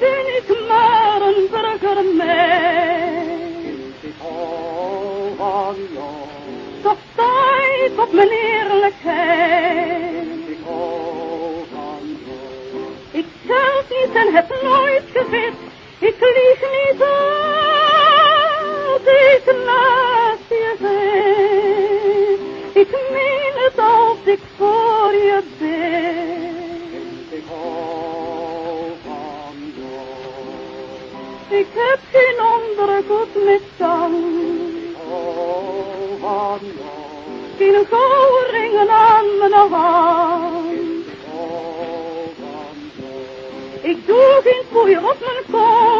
ben ik maar een burgermeis. Ik. Toch tijd op mijn eerlijkheid. Ik hou zelf niet en heb nooit gezegd, ik lieg niet als ik naast je zit. Ik meen het als ik voor Ik heb geen met zang, Ik hou van jou. geen gouden ringen aan mijn hand. Jou. Ik doe geen poeier op mijn kom,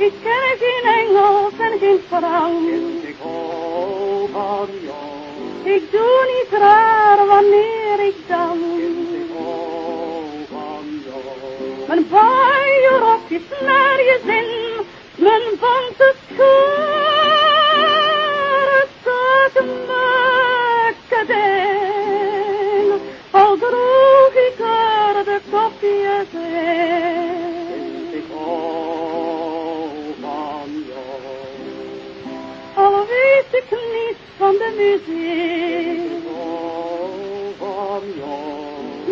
Ik ken geen Engels en geen Frans, Ik hou van jou. ik doe niet raar wanneer ik dans. Ik hou van jou. Mijn baaienrok is naar je zin, mijn bonte schoenen van de muziek,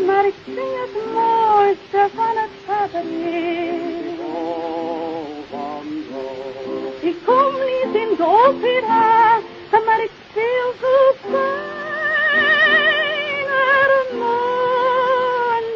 maar ik zing het mooiste van het fabriek. Ik kom niet in de opera, maar ik speel zo fijner Monica.